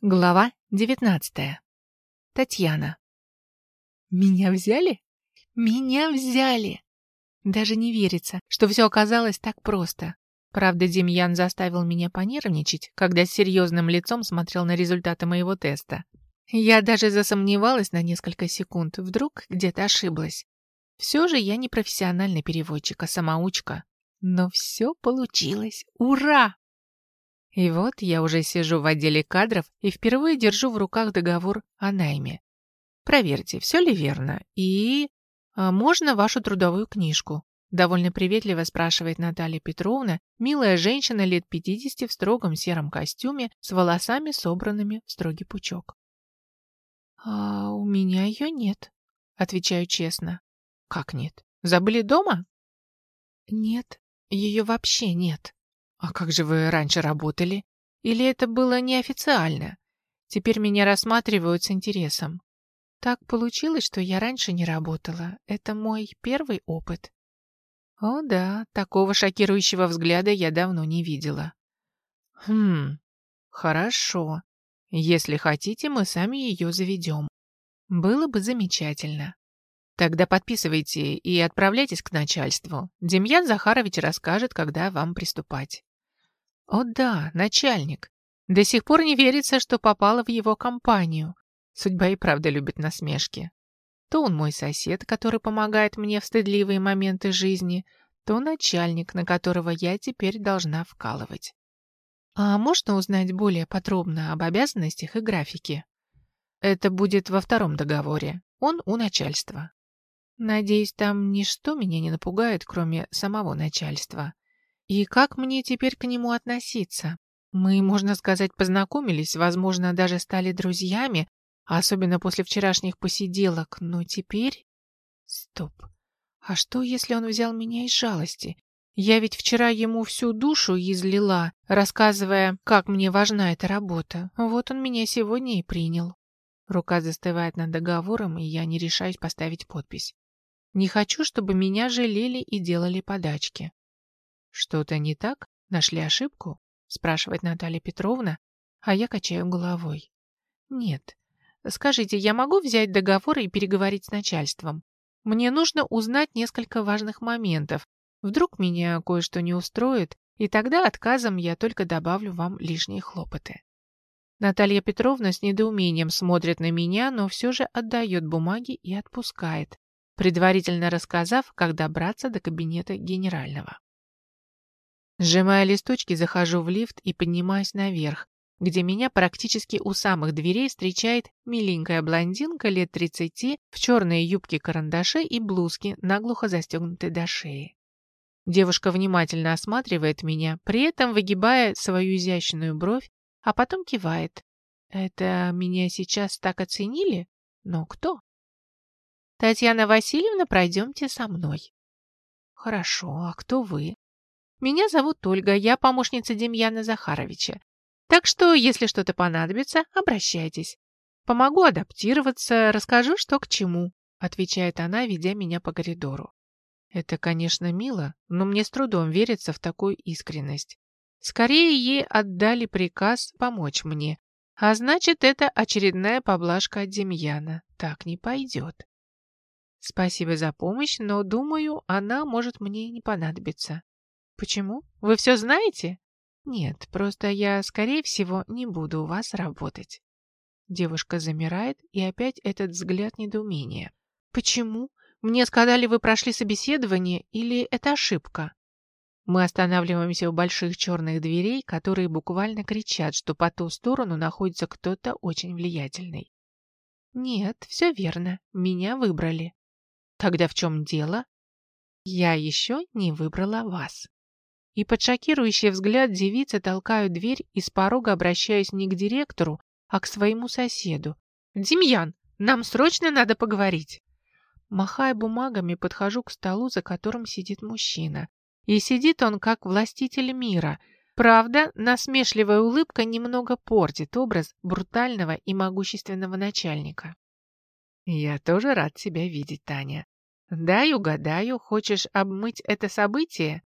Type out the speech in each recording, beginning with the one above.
Глава 19. Татьяна. Меня взяли? Меня взяли! Даже не верится, что все оказалось так просто. Правда, Демьян заставил меня понервничать, когда с серьезным лицом смотрел на результаты моего теста. Я даже засомневалась на несколько секунд, вдруг где-то ошиблась. Все же я не профессиональный переводчик, а самоучка. Но все получилось. Ура! И вот я уже сижу в отделе кадров и впервые держу в руках договор о найме. Проверьте, все ли верно. И... А можно вашу трудовую книжку? Довольно приветливо спрашивает Наталья Петровна, милая женщина лет 50 в строгом сером костюме с волосами, собранными в строгий пучок. «А у меня ее нет», — отвечаю честно. «Как нет? Забыли дома?» «Нет, ее вообще нет». «А как же вы раньше работали? Или это было неофициально? Теперь меня рассматривают с интересом. Так получилось, что я раньше не работала. Это мой первый опыт». «О да, такого шокирующего взгляда я давно не видела». «Хм, хорошо. Если хотите, мы сами ее заведем. Было бы замечательно. Тогда подписывайте и отправляйтесь к начальству. Демьян Захарович расскажет, когда вам приступать. О да, начальник. До сих пор не верится, что попала в его компанию. Судьба и правда любит насмешки. То он мой сосед, который помогает мне в стыдливые моменты жизни, то начальник, на которого я теперь должна вкалывать. А можно узнать более подробно об обязанностях и графике? Это будет во втором договоре. Он у начальства. Надеюсь, там ничто меня не напугает, кроме самого начальства. И как мне теперь к нему относиться? Мы, можно сказать, познакомились, возможно, даже стали друзьями, особенно после вчерашних посиделок, но теперь... Стоп. А что, если он взял меня из жалости? Я ведь вчера ему всю душу излила, рассказывая, как мне важна эта работа. Вот он меня сегодня и принял. Рука застывает над договором, и я не решаюсь поставить подпись. Не хочу, чтобы меня жалели и делали подачки. «Что-то не так? Нашли ошибку?» — спрашивает Наталья Петровна, а я качаю головой. «Нет. Скажите, я могу взять договор и переговорить с начальством? Мне нужно узнать несколько важных моментов. Вдруг меня кое-что не устроит, и тогда отказом я только добавлю вам лишние хлопоты». Наталья Петровна с недоумением смотрит на меня, но все же отдает бумаги и отпускает, предварительно рассказав, как добраться до кабинета генерального. Сжимая листочки, захожу в лифт и поднимаюсь наверх, где меня практически у самых дверей встречает миленькая блондинка лет 30 в черной юбке-карандаше и блузке, наглухо застегнутой до шеи. Девушка внимательно осматривает меня, при этом выгибая свою изящную бровь, а потом кивает. «Это меня сейчас так оценили? Но кто?» «Татьяна Васильевна, пройдемте со мной». «Хорошо, а кто вы?» Меня зовут Ольга, я помощница Демьяна Захаровича. Так что, если что-то понадобится, обращайтесь. Помогу адаптироваться, расскажу, что к чему», — отвечает она, ведя меня по коридору. Это, конечно, мило, но мне с трудом верится в такую искренность. Скорее ей отдали приказ помочь мне, а значит, это очередная поблажка от Демьяна. Так не пойдет. Спасибо за помощь, но, думаю, она может мне не понадобиться. Почему? Вы все знаете? Нет, просто я, скорее всего, не буду у вас работать. Девушка замирает, и опять этот взгляд недоумения. Почему? Мне сказали, вы прошли собеседование, или это ошибка? Мы останавливаемся у больших черных дверей, которые буквально кричат, что по ту сторону находится кто-то очень влиятельный. Нет, все верно, меня выбрали. Тогда в чем дело? Я еще не выбрала вас и под шокирующий взгляд девицы толкают дверь и с порога обращаюсь не к директору, а к своему соседу. «Демьян, нам срочно надо поговорить!» Махая бумагами, подхожу к столу, за которым сидит мужчина. И сидит он как властитель мира. Правда, насмешливая улыбка немного портит образ брутального и могущественного начальника. «Я тоже рад тебя видеть, Таня. Дай угадаю, хочешь обмыть это событие?»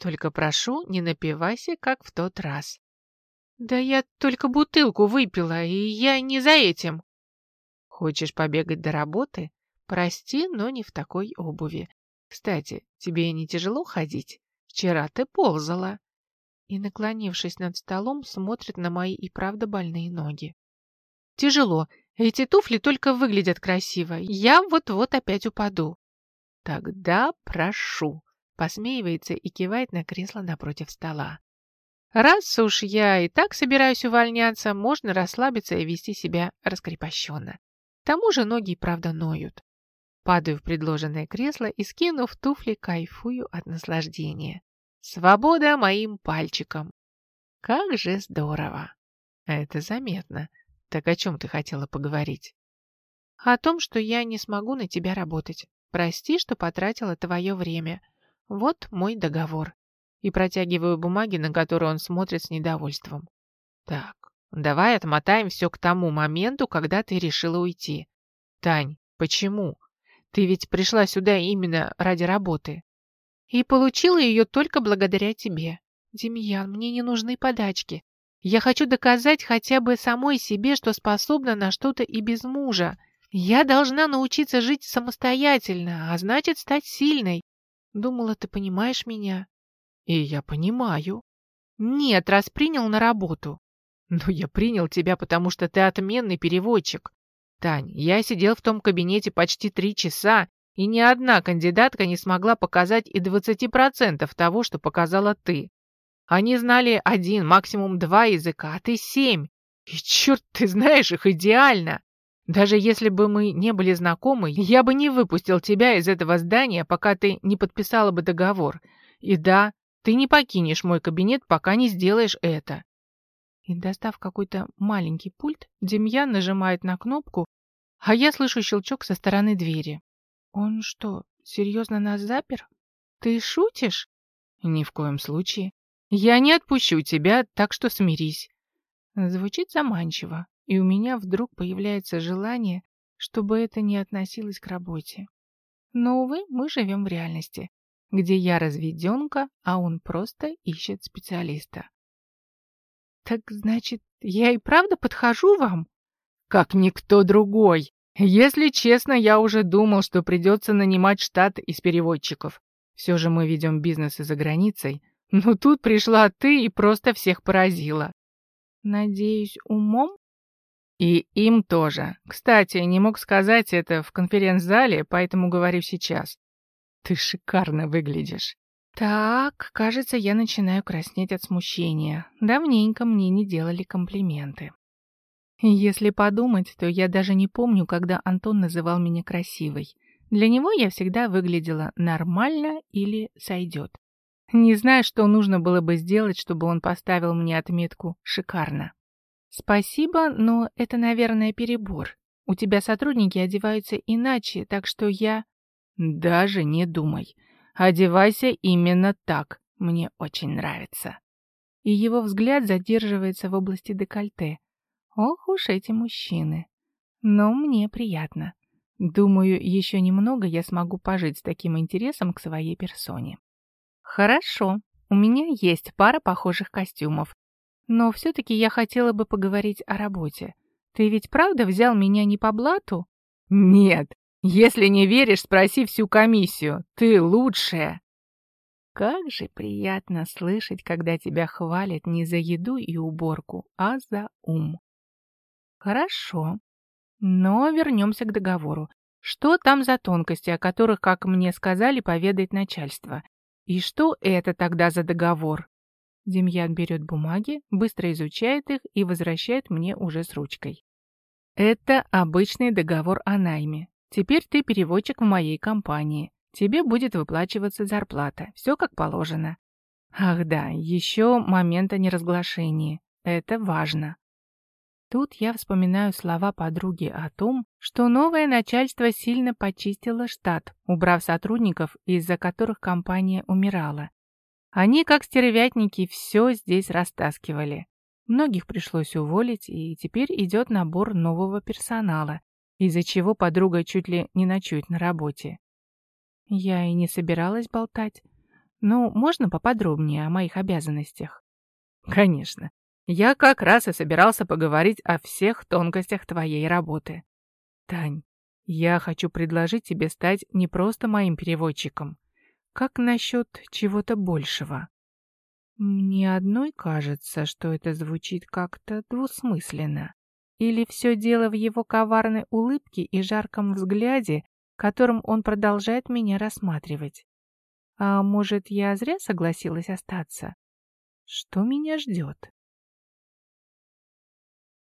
Только прошу, не напивайся, как в тот раз. Да я только бутылку выпила, и я не за этим. Хочешь побегать до работы? Прости, но не в такой обуви. Кстати, тебе не тяжело ходить? Вчера ты ползала. И, наклонившись над столом, смотрит на мои и правда больные ноги. Тяжело. Эти туфли только выглядят красиво. Я вот-вот опять упаду. Тогда прошу. Посмеивается и кивает на кресло напротив стола. Раз уж я и так собираюсь увольняться, можно расслабиться и вести себя раскрепощенно. К тому же ноги правда ноют. Падаю в предложенное кресло и, скинув туфли, кайфую от наслаждения. Свобода моим пальчиком. Как же здорово. Это заметно. Так о чем ты хотела поговорить? О том, что я не смогу на тебя работать. Прости, что потратила твое время. Вот мой договор. И протягиваю бумаги, на которые он смотрит с недовольством. Так, давай отмотаем все к тому моменту, когда ты решила уйти. Тань, почему? Ты ведь пришла сюда именно ради работы. И получила ее только благодаря тебе. Демьян, мне не нужны подачки. Я хочу доказать хотя бы самой себе, что способна на что-то и без мужа. Я должна научиться жить самостоятельно, а значит, стать сильной. Думала, ты понимаешь меня. И я понимаю. Нет, раз принял на работу. Но я принял тебя, потому что ты отменный переводчик. Тань, я сидел в том кабинете почти три часа, и ни одна кандидатка не смогла показать и 20% того, что показала ты. Они знали один, максимум два языка, а ты семь. И черт, ты знаешь их идеально. Даже если бы мы не были знакомы, я бы не выпустил тебя из этого здания, пока ты не подписала бы договор. И да, ты не покинешь мой кабинет, пока не сделаешь это. И достав какой-то маленький пульт, Демьян нажимает на кнопку, а я слышу щелчок со стороны двери. Он что, серьезно нас запер? Ты шутишь? Ни в коем случае. Я не отпущу тебя, так что смирись. Звучит заманчиво, и у меня вдруг появляется желание, чтобы это не относилось к работе. Но, увы, мы живем в реальности, где я разведенка, а он просто ищет специалиста. Так значит, я и правда подхожу вам? Как никто другой. Если честно, я уже думал, что придется нанимать штат из переводчиков. Все же мы ведем бизнес и за границей. Но тут пришла ты и просто всех поразила. Надеюсь, умом? И им тоже. Кстати, не мог сказать это в конференц-зале, поэтому говорю сейчас. Ты шикарно выглядишь. Так, кажется, я начинаю краснеть от смущения. Давненько мне не делали комплименты. Если подумать, то я даже не помню, когда Антон называл меня красивой. Для него я всегда выглядела нормально или сойдет. Не знаю, что нужно было бы сделать, чтобы он поставил мне отметку «шикарно». Спасибо, но это, наверное, перебор. У тебя сотрудники одеваются иначе, так что я... Даже не думай. Одевайся именно так. Мне очень нравится. И его взгляд задерживается в области декольте. Ох уж эти мужчины. Но мне приятно. Думаю, еще немного я смогу пожить с таким интересом к своей персоне. Хорошо, у меня есть пара похожих костюмов. Но все-таки я хотела бы поговорить о работе. Ты ведь правда взял меня не по блату? Нет, если не веришь, спроси всю комиссию. Ты лучшая. Как же приятно слышать, когда тебя хвалят не за еду и уборку, а за ум. Хорошо. Но вернемся к договору. Что там за тонкости, о которых, как мне сказали, поведает начальство? И что это тогда за договор? Демьян берет бумаги, быстро изучает их и возвращает мне уже с ручкой. Это обычный договор о найме. Теперь ты переводчик в моей компании. Тебе будет выплачиваться зарплата. Все как положено. Ах да, еще момент о неразглашении. Это важно. Тут я вспоминаю слова подруги о том, что новое начальство сильно почистило штат, убрав сотрудников, из-за которых компания умирала. Они, как стервятники, все здесь растаскивали. Многих пришлось уволить, и теперь идет набор нового персонала, из-за чего подруга чуть ли не ночует на работе. Я и не собиралась болтать. Но можно поподробнее о моих обязанностях? Конечно. Я как раз и собирался поговорить о всех тонкостях твоей работы. Тань, я хочу предложить тебе стать не просто моим переводчиком. Как насчет чего-то большего? Мне одной кажется, что это звучит как-то двусмысленно. Или все дело в его коварной улыбке и жарком взгляде, которым он продолжает меня рассматривать. А может, я зря согласилась остаться? Что меня ждет?